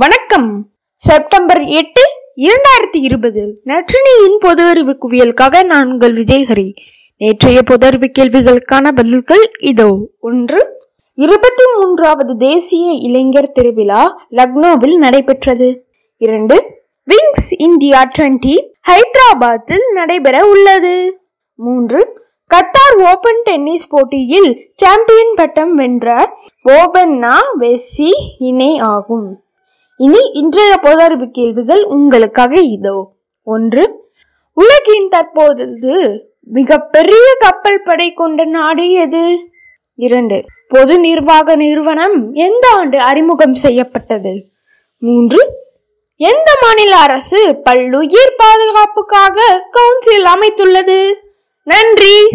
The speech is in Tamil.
வணக்கம். செப்டம்பர் எட்டு இரண்டாயிரத்தி இருபது. நற்றினியின் பொது அறிவு குவியலுக்காக நான் உங்கள் விஜயஹரி. நேற்றைய பொது அறிவு கேள்விகளுக்கான பதில்கள் இதோ. ஒன்று இருபத்தி மூன்றாவது தேசிய இளைஞர் திருவிழா லக்னோவில் நடைபெற்றது. இரண்டு விங்ஸ் இந்தியா டுவெண்டி ஹைதராபாத்தில் நடைபெற உள்ளது. மூன்று கத்தார் ஓபன் டென்னிஸ் போட்டியில் சாம்பியன் பட்டம் வென்ற ஓபன்னா வெஸ்ஸி இணை ஆகும். இனி இன்றைய பொதறிவு கேள்விகள் உங்களுக்காக இதோ. ஒன்று உலகின் தற்போது மிக பெரிய கப்பல் படை கொண்ட நாடு எது? இரண்டு பொது நிர்வாக நிறுவனம் எந்த ஆண்டு அறிமுகம் செய்யப்பட்டது? மூன்று எந்த மாநில அரசு பல்லுயிர் பாதுகாப்புக்காக கவுன்சில் அமைத்துள்ளது? நன்றி.